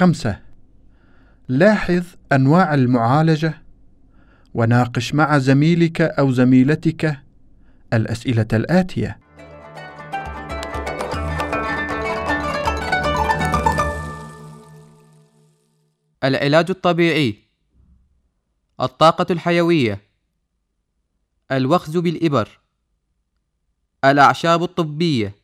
خمسة. لاحظ أنواع المعالجة وناقش مع زميلك أو زميلتك الأسئلة الآتية. العلاج الطبيعي. الطاقة الحيوية. الوخز بالإبر. الأعشاب الطبية.